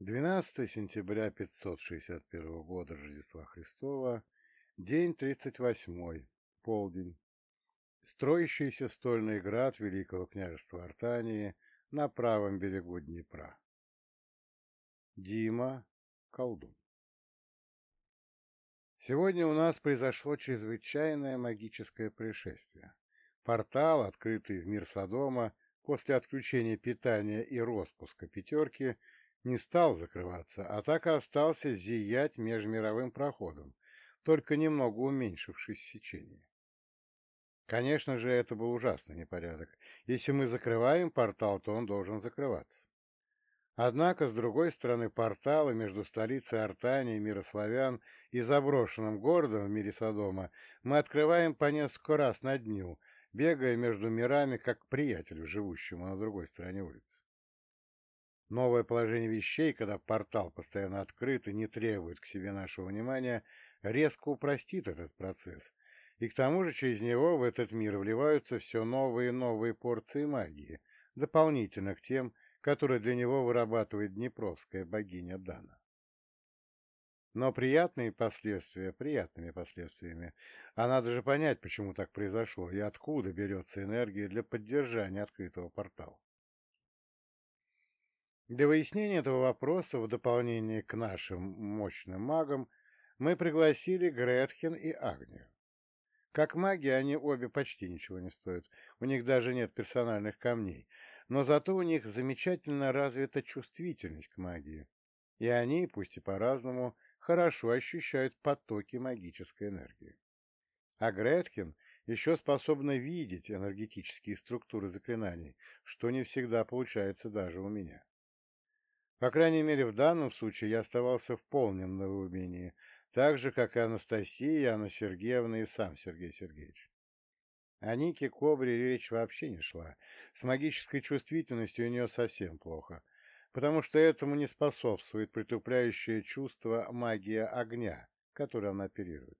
12 сентября 561 года Рождества Христова, день 38, полдень. Строящийся стольный град Великого княжества Артании на правом берегу Днепра. Дима, колдун. Сегодня у нас произошло чрезвычайное магическое происшествие. Портал, открытый в мир Содома после отключения питания и распуска пятерки, не стал закрываться, а так и остался зиять межмировым проходом, только немного уменьшившись в сечении. Конечно же, это был ужасный непорядок. Если мы закрываем портал, то он должен закрываться. Однако, с другой стороны портала между столицей Артании, Мирославян и заброшенным городом в мире Содома мы открываем по несколько раз на дню, бегая между мирами, как приятелю, живущему на другой стороне улицы. Новое положение вещей, когда портал постоянно открыт и не требует к себе нашего внимания, резко упростит этот процесс, и к тому же через него в этот мир вливаются все новые и новые порции магии, дополнительно к тем, которые для него вырабатывает Днепровская богиня Дана. Но приятные последствия приятными последствиями, а надо же понять, почему так произошло и откуда берется энергия для поддержания открытого портала. Для выяснения этого вопроса, в дополнение к нашим мощным магам, мы пригласили Гретхен и Агнию. Как маги они обе почти ничего не стоят, у них даже нет персональных камней, но зато у них замечательно развита чувствительность к магии, и они, пусть и по-разному, хорошо ощущают потоки магической энергии. А Гретхен еще способна видеть энергетические структуры заклинаний, что не всегда получается даже у меня. По крайней мере, в данном случае я оставался в полном новоумении, так же, как и Анастасия, Анна Сергеевна и сам Сергей Сергеевич. О Нике Кобре речь вообще не шла. С магической чувствительностью у нее совсем плохо, потому что этому не способствует притупляющее чувство магия огня, которой она оперирует.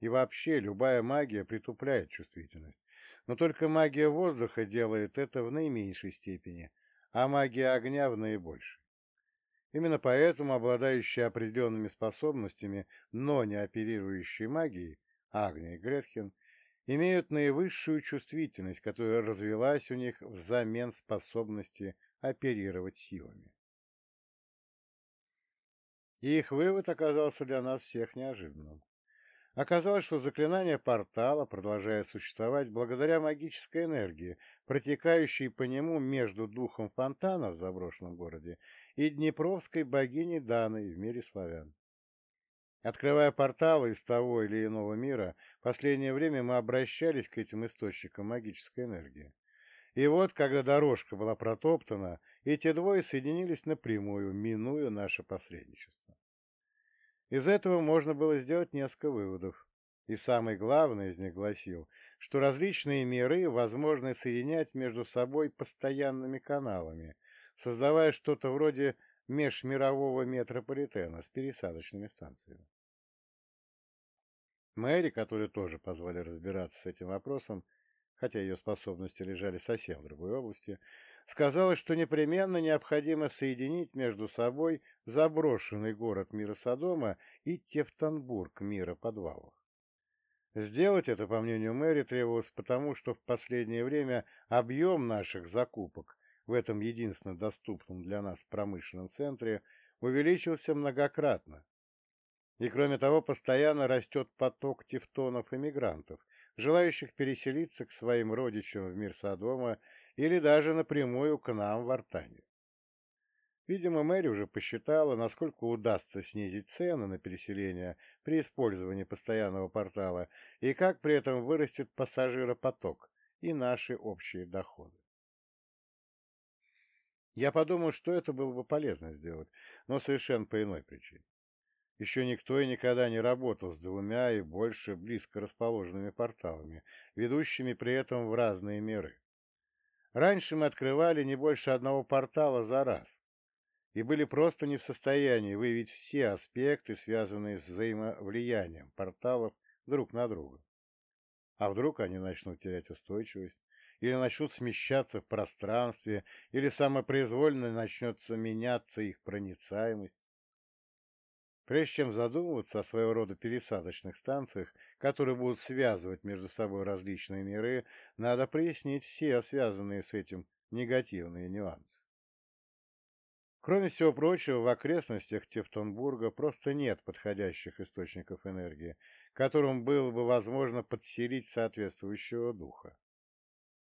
И вообще любая магия притупляет чувствительность, но только магия воздуха делает это в наименьшей степени, а магия огня в наибольшей. Именно поэтому обладающие определенными способностями, но не оперирующие магией, Агния и Гретхен, имеют наивысшую чувствительность, которая развилась у них взамен способности оперировать силами. И их вывод оказался для нас всех неожиданным. Оказалось, что заклинание портала продолжает существовать благодаря магической энергии, протекающей по нему между духом фонтана в заброшенном городе и Днепровской богиней Даной в мире славян. Открывая порталы из того или иного мира, в последнее время мы обращались к этим источникам магической энергии. И вот, когда дорожка была протоптана, эти двое соединились напрямую, минуя наше посредничество. Из этого можно было сделать несколько выводов. И самый главный из них гласил, что различные миры возможно соединять между собой постоянными каналами, создавая что-то вроде межмирового метрополитена с пересадочными станциями. Мэри, которую тоже позвали разбираться с этим вопросом, хотя ее способности лежали совсем в другой области, сказала, что непременно необходимо соединить между собой заброшенный город мира Содома и Тевтонбург мира подвалов. Сделать это, по мнению мэри, требовалось потому, что в последнее время объем наших закупок в этом единственно доступном для нас промышленном центре увеличился многократно. И кроме того, постоянно растет поток тевтонов-эмигрантов, желающих переселиться к своим родичам в мир Содома или даже напрямую к нам в Артанию. Видимо, Мэри уже посчитала, насколько удастся снизить цены на переселение при использовании постоянного портала и как при этом вырастет пассажиропоток и наши общие доходы. Я подумал, что это было бы полезно сделать, но совершенно по иной причине. Еще никто и никогда не работал с двумя и больше близко расположенными порталами, ведущими при этом в разные миры. Раньше мы открывали не больше одного портала за раз и были просто не в состоянии выявить все аспекты, связанные с взаимовлиянием порталов друг на друга. А вдруг они начнут терять устойчивость, или начнут смещаться в пространстве, или самопроизвольно начнется меняться их проницаемость. Прежде чем задумываться о своего рода пересадочных станциях, которые будут связывать между собой различные миры, надо прояснить все связанные с этим негативные нюансы. Кроме всего прочего, в окрестностях Тевтонбурга просто нет подходящих источников энергии, которым было бы возможно подселить соответствующего духа.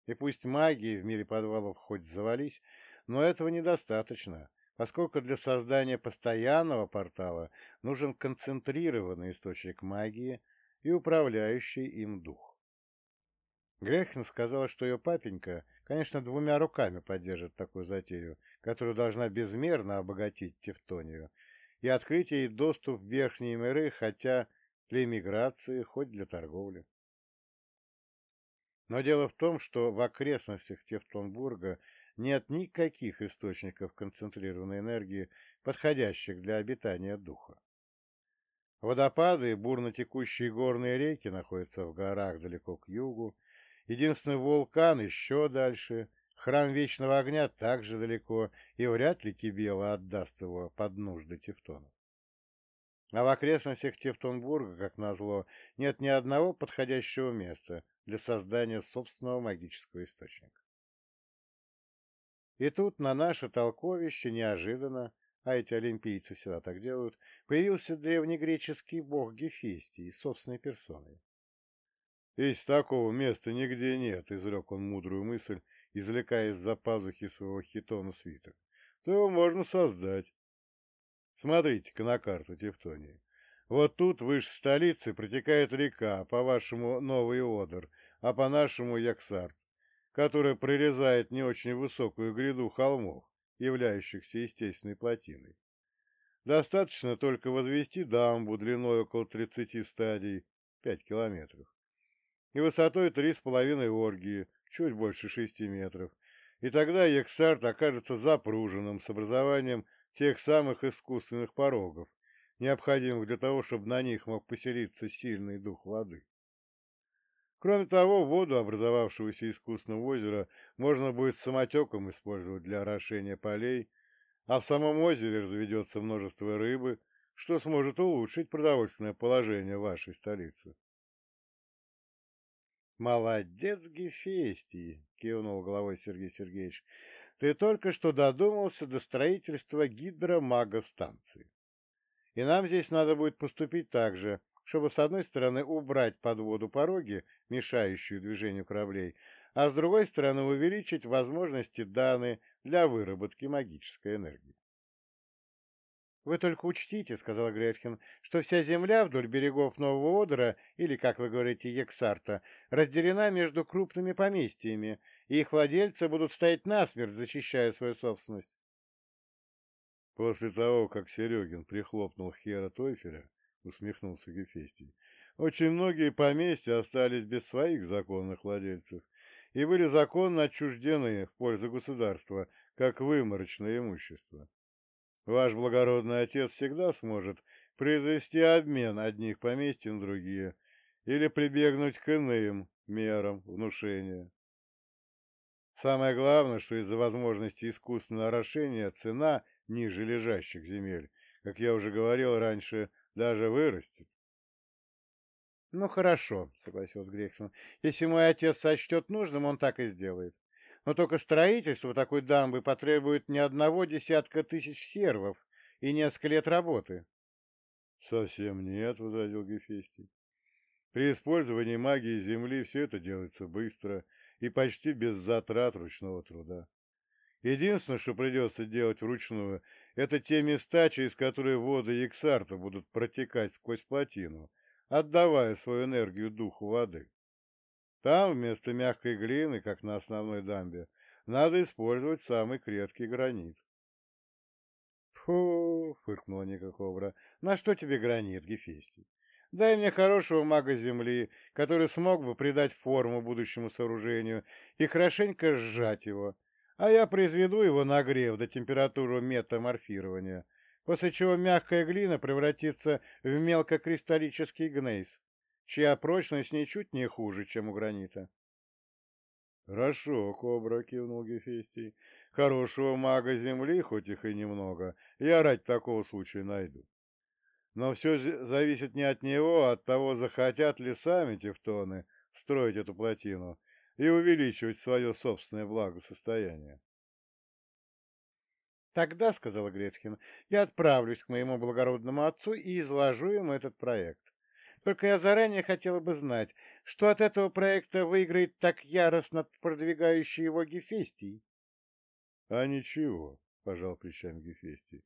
И пусть магии в мире подвалов хоть завались, но этого недостаточно, поскольку для создания постоянного портала нужен концентрированный источник магии и управляющий им дух. Грехин сказала, что ее папенька, конечно, двумя руками поддержит такую затею, которая должна безмерно обогатить Тевтонию и открыть ей доступ в верхние миры, хотя для эмиграции, хоть для торговли. Но дело в том, что в окрестностях Тевтонбурга нет никаких источников концентрированной энергии, подходящих для обитания духа. Водопады и бурно текущие горные реки находятся в горах далеко к югу, единственный вулкан еще дальше, Храм Вечного Огня также далеко, и вряд ли Кибела отдаст его под нужды тевтонов. А в окрестностях Тевтонбурга, как назло, нет ни одного подходящего места для создания собственного магического источника. И тут на наше толковище неожиданно, а эти олимпийцы всегда так делают, появился древнегреческий бог Гефестий собственной персоной. «Из такого места нигде нет», — изрек он мудрую мысль, извлекая из-за пазухи своего хитона свиток, то его можно создать. Смотрите-ка на карту Тевтонии. Вот тут выше столицы протекает река, по-вашему Новый Одер, а по-нашему Яксарт, которая прорезает не очень высокую гряду холмов, являющихся естественной плотиной. Достаточно только возвести дамбу длиной около 30 стадий, 5 километров, и высотой 3,5 оргии, чуть больше шести метров, и тогда Ексарт окажется запруженным с образованием тех самых искусственных порогов, необходимых для того, чтобы на них мог поселиться сильный дух воды. Кроме того, воду образовавшегося искусственного озера можно будет самотеком использовать для орошения полей, а в самом озере разведется множество рыбы, что сможет улучшить продовольственное положение вашей столицы. «Молодец, Гефестий!» — кивнул головой Сергей Сергеевич. «Ты только что додумался до строительства гидромагостанции. И нам здесь надо будет поступить так же, чтобы с одной стороны убрать под воду пороги, мешающие движению кораблей, а с другой стороны увеличить возможности Даны для выработки магической энергии. «Вы только учтите, — сказал Гретхен, — что вся земля вдоль берегов Нового Одера, или, как вы говорите, Ексарта, разделена между крупными поместьями, и их владельцы будут стоять насмерть, защищая свою собственность». После того, как Серегин прихлопнул Хера Тойфеля, усмехнулся Гефестий, очень многие поместья остались без своих законных владельцев и были законно отчуждены в пользу государства, как выморочное имущество. Ваш благородный отец всегда сможет произвести обмен одних поместьй на другие или прибегнуть к иным мерам внушения. Самое главное, что из-за возможности искусственного орошения цена ниже лежащих земель, как я уже говорил раньше, даже вырастет. — Ну, хорошо, — согласился Грексон. — Если мой отец сочтет нужным, он так и сделает. Но только строительство такой дамбы потребует не одного десятка тысяч сервов и несколько лет работы. — Совсем нет, — возразил Гефестий. При использовании магии Земли все это делается быстро и почти без затрат ручного труда. Единственное, что придется делать вручную, это те места, через которые воды Ексарта будут протекать сквозь плотину, отдавая свою энергию духу воды. Там вместо мягкой глины, как на основной дамбе, надо использовать самый крепкий гранит. «Фу!» — фыркнула Ника Кобра. «На что тебе гранит, Гефестий? Дай мне хорошего мага земли, который смог бы придать форму будущему сооружению и хорошенько сжать его, а я произведу его нагрев до температуры метаморфирования, после чего мягкая глина превратится в мелкокристаллический гнейс, чья прочность ничуть не хуже, чем у гранита. Хорошо, Кобра, кивнул Гефестий. Хорошего мага земли, хоть их и немного, я ради такого случая найду. Но все зависит не от него, а от того, захотят ли сами тевтоны строить эту плотину и увеличивать свое собственное благосостояние. «Тогда, — сказала Гретхен, — я отправлюсь к моему благородному отцу и изложу ему этот проект. Только я заранее хотела бы знать, что от этого проекта выиграет так яростно продвигающий его Гефестий». «А ничего», — пожал плечами Гефестий.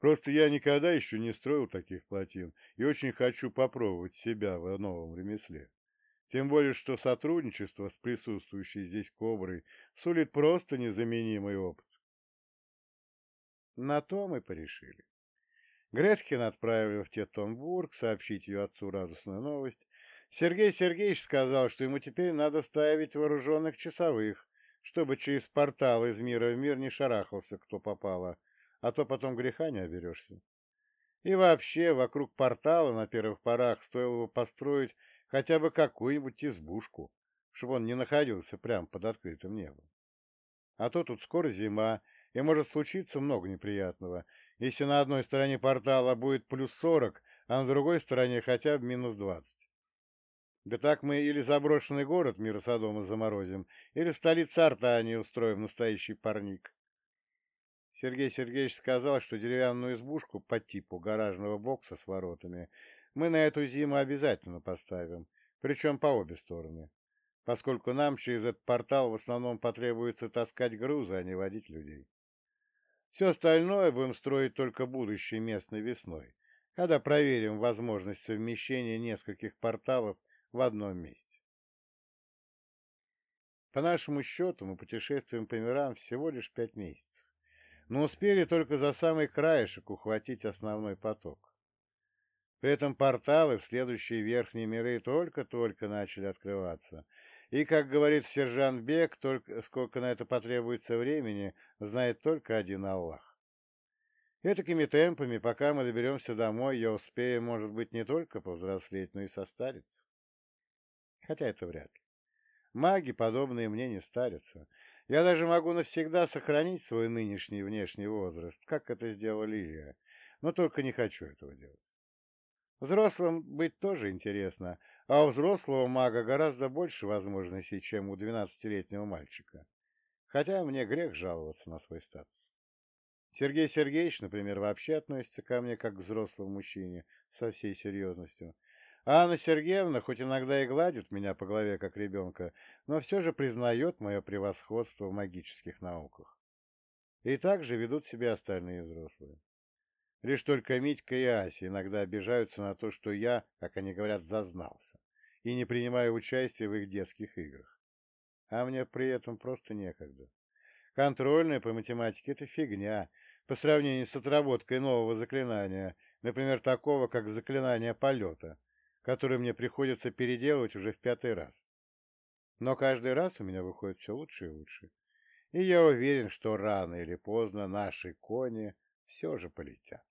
«Просто я никогда еще не строил таких плотин и очень хочу попробовать себя в новом ремесле. Тем более, что сотрудничество с присутствующей здесь коброй сулит просто незаменимый опыт. На то мы порешили. Гретхен отправили в Тетонбург сообщить ее отцу радостную новость. Сергей Сергеевич сказал, что ему теперь надо ставить вооруженных часовых, чтобы через портал из мира в мир не шарахался, кто попало, а то потом греха не оберешься. И вообще, вокруг портала на первых порах стоило бы построить хотя бы какую-нибудь избушку, чтобы он не находился прямо под открытым небом. А то тут скоро зима, и может случиться много неприятного, если на одной стороне портала будет плюс сорок, а на другой стороне хотя бы минус двадцать. Да так мы или заброшенный город мира Содома заморозим, или в столице Артании устроим настоящий парник. Сергей Сергеевич сказал, что деревянную избушку по типу гаражного бокса с воротами мы на эту зиму обязательно поставим, причем по обе стороны, поскольку нам через этот портал в основном потребуется таскать грузы, а не водить людей. Все остальное будем строить только будущей местной весной, когда проверим возможность совмещения нескольких порталов в одном месте. По нашему счету мы путешествуем по мирам всего лишь пять месяцев, но успели только за самый краешек ухватить основной поток. При этом порталы в следующие верхние миры только-только начали открываться. И, как говорит сержант Бек, только сколько на это потребуется времени, знает только один Аллах. И такими темпами, пока мы доберемся домой, я успею, может быть, не только повзрослеть, но и состариться. Хотя это вряд ли. Маги, подобные мне, не старятся. Я даже могу навсегда сохранить свой нынешний внешний возраст, как это сделала Лилия, но только не хочу этого делать. Взрослым быть тоже интересно, а у взрослого мага гораздо больше возможностей, чем у двенадцатилетнего мальчика. Хотя мне грех жаловаться на свой статус. Сергей Сергеевич, например, вообще относится ко мне как к взрослому мужчине со всей серьезностью. А Анна Сергеевна хоть иногда и гладит меня по голове как ребенка, но все же признает мое превосходство в магических науках. И так же ведут себя остальные взрослые. Лишь только Митька и Ася иногда обижаются на то, что я, как они говорят, зазнался, и не принимаю участия в их детских играх. А мне при этом просто некогда. Контрольная по математике — это фигня по сравнению с отработкой нового заклинания, например, такого, как заклинание полета, которое мне приходится переделывать уже в пятый раз. Но каждый раз у меня выходит все лучше и лучше. И я уверен, что рано или поздно наши кони все же полетят.